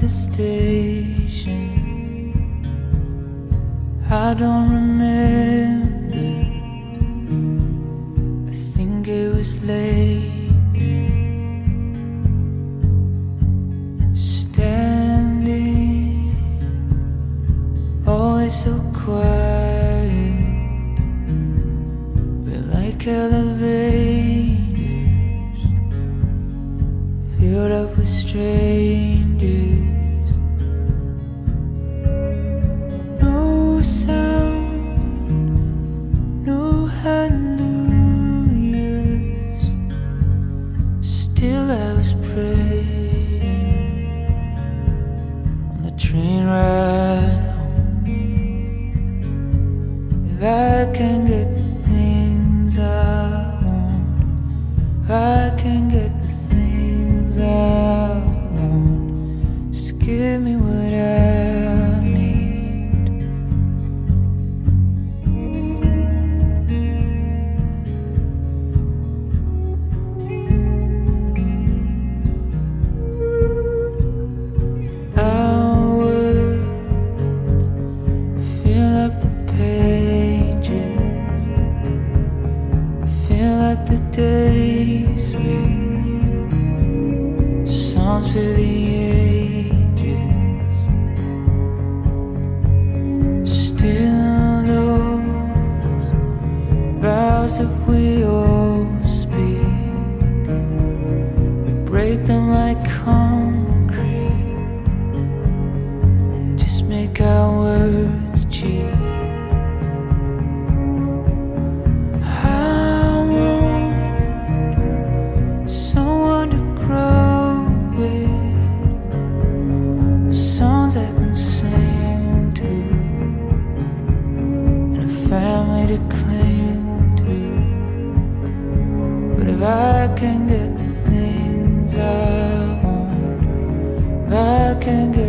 station. I don't remember. I think it was late. Standing, always so quiet. We're like elevators filled up with strangers. Train ride home. If I can get the things I want, if I can get the things I want, just give me what I up the days with songs for the ages. Still, those vows that we all to cling. But if I can get the things I want, if I can get